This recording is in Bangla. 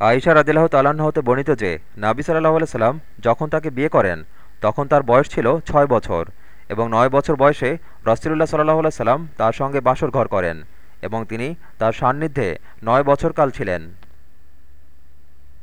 আইসা রাজিল্লাহ তাল্লাহ্ন হতে বর্ণিত যে, নাবি সাল্লাহ সাল্লাম যখন তাকে বিয়ে করেন, তখন তার বয়স ছিল ছয় বছর এবং নয় বছর বয়সে রসিল্লাহ সাল্লাহ সাল্লাম তার সঙ্গে বাসর ঘর করেন এবং তিনি তার সান্নিধ্যে নয় বছরকাল ছিলেন।